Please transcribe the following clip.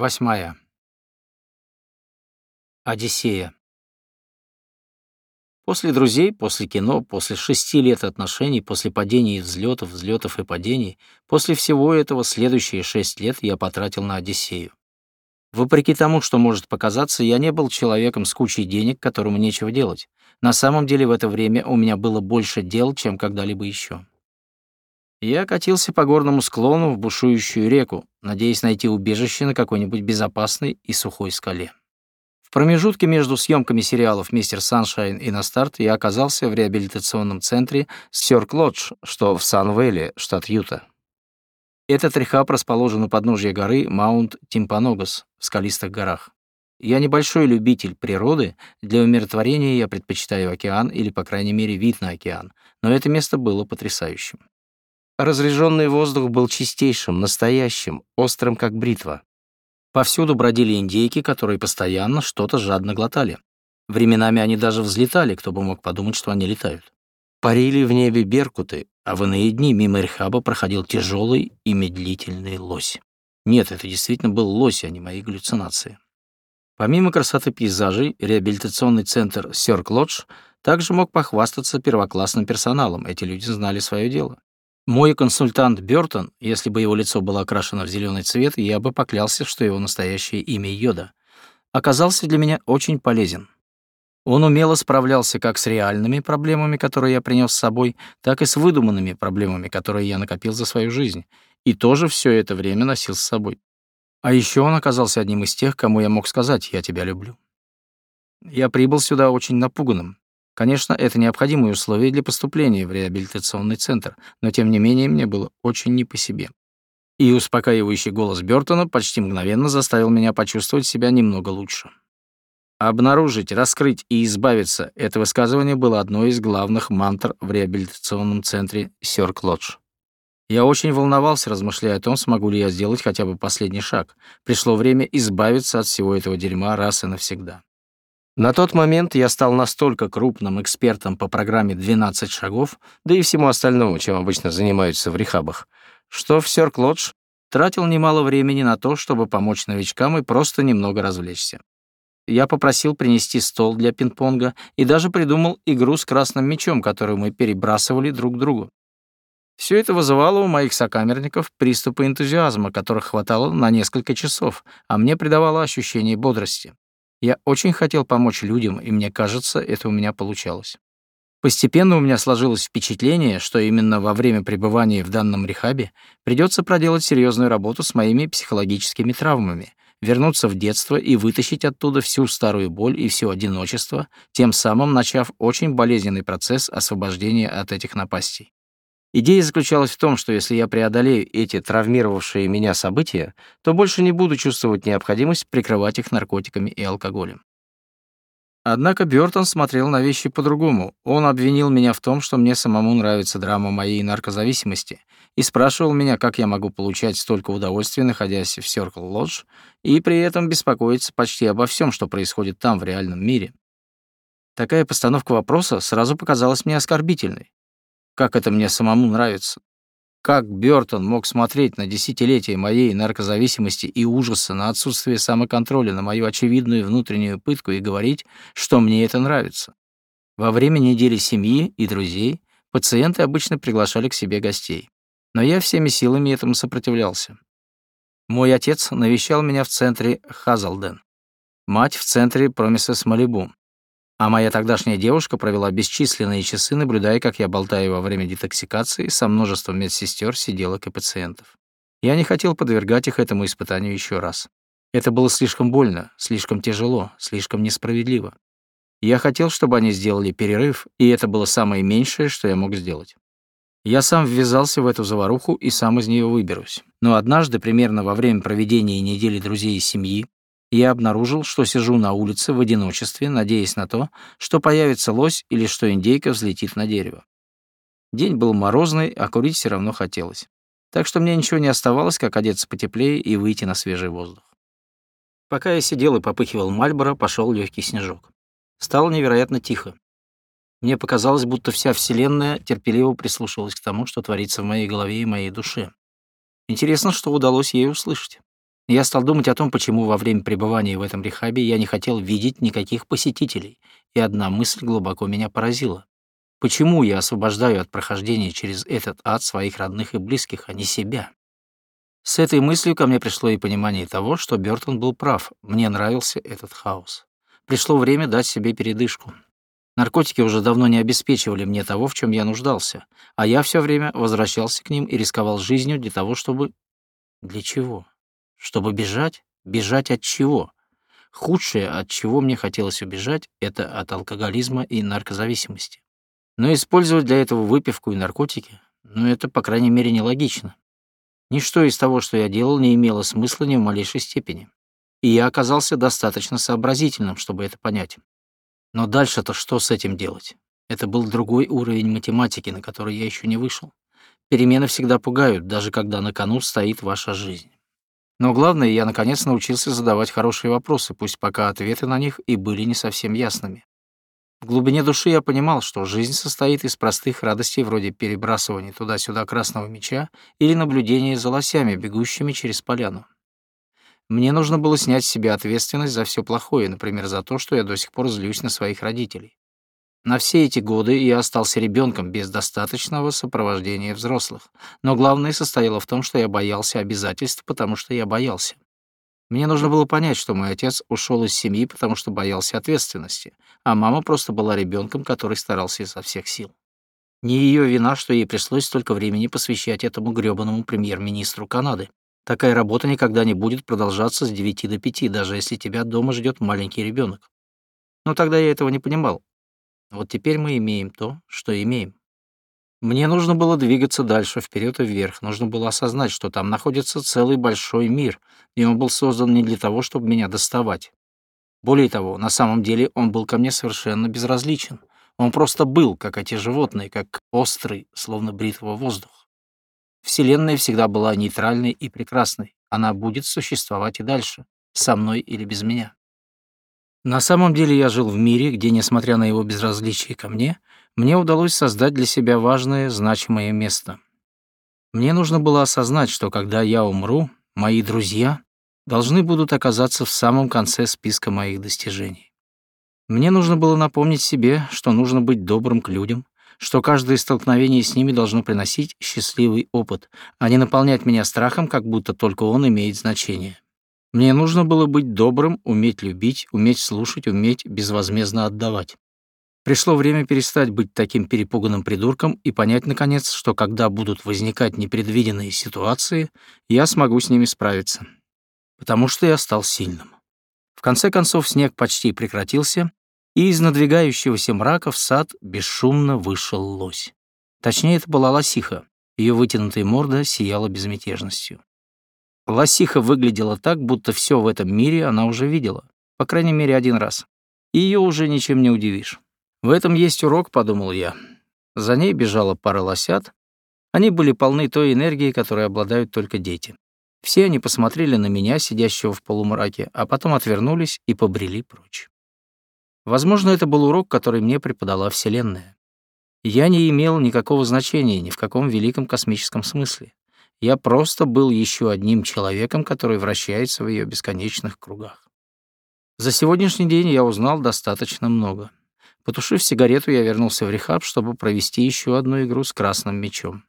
Восьмая. Одиссея. После друзей, после кино, после шести лет отношений, после падений и взлетов, взлетов и падений, после всего этого следующие шесть лет я потратил на Одиссею. Вопреки тому, что может показаться, я не был человеком с кучей денег, которому нечего делать. На самом деле в это время у меня было больше дел, чем когда-либо еще. Я катился по горному склону в бушующую реку, надеясь найти убежище на какой-нибудь безопасной и сухой скале. В промежутке между съемками сериалов «Мистер Саншайн» и «На старт» я оказался в реабилитационном центре Сёрк Лодж, что в Сан-Вэле, штат Юта. Этот рехаб расположен у подножья горы Маунт Тимпаногас в скалистых горах. Я небольшой любитель природы, для умиротворения я предпочитаю океан или, по крайней мере, вид на океан, но это место было потрясающим. Разреженный воздух был чистейшим, настоящим, острым, как бритва. Повсюду бродили индейки, которые постоянно что-то жадно глотали. Временами они даже взлетали, кто бы мог подумать, что они летают. Парили в небе беркуты, а в иные дни мимо Эрхаба проходил тяжелый и медлительный лось. Нет, это действительно был лось, а не мои галлюцинации. Помимо красоты пейзажей, реабилитационный центр Сёрк Лодж также мог похвастаться первоклассным персоналом, эти люди знали свое дело. Мой консультант Бёртон, если бы его лицо было окрашено в зеленый цвет, я бы поклялся, что его настоящее имя Йода, оказался для меня очень полезен. Он умело справлялся как с реальными проблемами, которые я принес с собой, так и с выдуманными проблемами, которые я накопил за свою жизнь, и тоже все это время носил с собой. А еще он оказался одним из тех, кому я мог сказать «я тебя люблю». Я прибыл сюда очень напуганным, Конечно, это необходимые условия для поступления в реабилитационный центр, но тем не менее мне было очень не по себе. И успокаивающий голос Бёртона почти мгновенно заставил меня почувствовать себя немного лучше. Обнаружить, раскрыть и избавиться — это высказывание было одной из главных мантр в реабилитационном центре Сёрк Лодж. Я очень волновался, размышляя о том, смогу ли я сделать хотя бы последний шаг. Пришло время избавиться от всего этого дерьма раз и навсегда. На тот момент я стал настолько крупным экспертом по программе «12 шагов», да и всему остальному, чем обычно занимаются в рехабах, что в Сёрк-Лодж тратил немало времени на то, чтобы помочь новичкам и просто немного развлечься. Я попросил принести стол для пинг-понга и даже придумал игру с красным мячом, которую мы перебрасывали друг к другу. Все это вызывало у моих сокамерников приступы энтузиазма, которых хватало на несколько часов, а мне придавало ощущение бодрости. Я очень хотел помочь людям, и мне кажется, это у меня получалось. Постепенно у меня сложилось впечатление, что именно во время пребывания в данном рехабе придется проделать серьезную работу с моими психологическими травмами, вернуться в детство и вытащить оттуда всю старую боль и все одиночество, тем самым начав очень болезненный процесс освобождения от этих напастей. Идея заключалась в том, что если я преодолею эти травмировавшие меня события, то больше не буду чувствовать необходимость прикрывать их наркотиками и алкоголем. Однако Бёртон смотрел на вещи по-другому. Он обвинил меня в том, что мне самому нравится драма моей наркозависимости, и спрашивал меня, как я могу получать столько удовольствия, находясь в Circle Lodge, и при этом беспокоиться почти обо всем, что происходит там, в реальном мире. Такая постановка вопроса сразу показалась мне оскорбительной. Как это мне самому нравится. Как Бёртон мог смотреть на десятилетия моей наркозависимости и ужаса на отсутствие самоконтроля, на мою очевидную внутреннюю пытку и говорить, что мне это нравится? Во время недели семьи и друзей пациенты обычно приглашали к себе гостей. Но я всеми силами этому сопротивлялся. Мой отец навещал меня в центре Хазалден, мать в центре Промисес Малибу, а моя тогдашняя девушка провела бесчисленные часы, наблюдая, как я болтаю во время детоксикации со множеством медсестер, сиделок и пациентов. Я не хотел подвергать их этому испытанию еще раз. Это было слишком больно, слишком тяжело, слишком несправедливо. Я хотел, чтобы они сделали перерыв, и это было самое меньшее, что я мог сделать. Я сам ввязался в эту заваруху и сам из нее выберусь. Но однажды, примерно во время проведения недели друзей и семьи, я обнаружил, что сижу на улице в одиночестве, надеясь на то, что появится лось или что индейка взлетит на дерево. День был морозный, а курить все равно хотелось. Так что мне ничего не оставалось, как одеться потеплее и выйти на свежий воздух. Пока я сидел и попыхивал Мальборо, пошел легкий снежок. Стало невероятно тихо. Мне показалось, будто вся Вселенная терпеливо прислушивалась к тому, что творится в моей голове и моей душе. Интересно, что удалось ей услышать. Я стал думать о том, почему во время пребывания в этом рехабе я не хотел видеть никаких посетителей, и одна мысль глубоко меня поразила. Почему я освобождаю от прохождения через этот ад своих родных и близких, а не себя? С этой мыслью ко мне пришло и понимание того, что Бёртон был прав, мне нравился этот хаос. Пришло время дать себе передышку. Наркотики уже давно не обеспечивали мне того, в чем я нуждался, а я все время возвращался к ним и рисковал жизнью для того, чтобы... Для чего? Чтобы бежать? Бежать от чего? Худшее, от чего мне хотелось убежать, это от алкоголизма и наркозависимости. Но использовать для этого выпивку и наркотики, ну это, по крайней мере, нелогично. Ничто из того, что я делал, не имело смысла ни в малейшей степени. И я оказался достаточно сообразительным, чтобы это понять. Но дальше-то что с этим делать? Это был другой уровень математики, на который я еще не вышел. Перемены всегда пугают, даже когда на кону стоит ваша жизнь. Но главное, я наконец научился задавать хорошие вопросы, пусть пока ответы на них и были не совсем ясными. В глубине души я понимал, что жизнь состоит из простых радостей вроде перебрасывания туда-сюда красного мяча или наблюдения за лосями, бегущими через поляну. Мне нужно было снять с себя ответственность за все плохое, например, за то, что я до сих пор злюсь на своих родителей. На все эти годы я остался ребенком без достаточного сопровождения взрослых, но главное состояло в том, что я боялся обязательств, потому что я боялся. Мне нужно было понять, что мой отец ушел из семьи, потому что боялся ответственности, а мама просто была ребенком, который старался изо всех сил. Не ее вина, что ей пришлось столько времени посвящать этому грёбаному премьер-министру Канады. Такая работа никогда не будет продолжаться с 9 до 5, даже если тебя дома ждет маленький ребенок. Но тогда я этого не понимал. Вот теперь мы имеем то, что имеем. Мне нужно было двигаться дальше, вперед и вверх. Нужно было осознать, что там находится целый большой мир, и он был создан не для того, чтобы меня доставать. Более того, на самом деле он был ко мне совершенно безразличен. Он просто был, как эти животные, как острый, словно бритва воздух. Вселенная всегда была нейтральной и прекрасной. Она будет существовать и дальше, со мной или без меня. На самом деле я жил в мире, где, несмотря на его безразличие ко мне, мне удалось создать для себя важное, значимое место. Мне нужно было осознать, что когда я умру, мои друзья должны будут оказаться в самом конце списка моих достижений. Мне нужно было напомнить себе, что нужно быть добрым к людям, что каждое столкновение с ними должно приносить счастливый опыт, а не наполнять меня страхом, как будто только он имеет значение. Мне нужно было быть добрым, уметь любить, уметь слушать, уметь безвозмездно отдавать. Пришло время перестать быть таким перепуганным придурком и понять, наконец, что когда будут возникать непредвиденные ситуации, я смогу с ними справиться. Потому что я стал сильным. В конце концов снег почти прекратился, и из надвигающегося мрака в сад бесшумно вышел лось. Точнее, это была лосиха. Ее вытянутая морда сияла безмятежностью. Лосиха выглядела так, будто все в этом мире она уже видела, по крайней мере, один раз. И ее уже ничем не удивишь. В этом есть урок, подумал я. За ней бежала пара лосят. Они были полны той энергии, которой обладают только дети. Все они посмотрели на меня, сидящего в полумраке, а потом отвернулись и побрели прочь. Возможно, это был урок, который мне преподала Вселенная. Я не имел никакого значения ни в каком великом космическом смысле. Я просто был еще одним человеком, который вращается в ее бесконечных кругах. За сегодняшний день я узнал достаточно много. Потушив сигарету, я вернулся в рехаб, чтобы провести еще одну игру с красным мячом.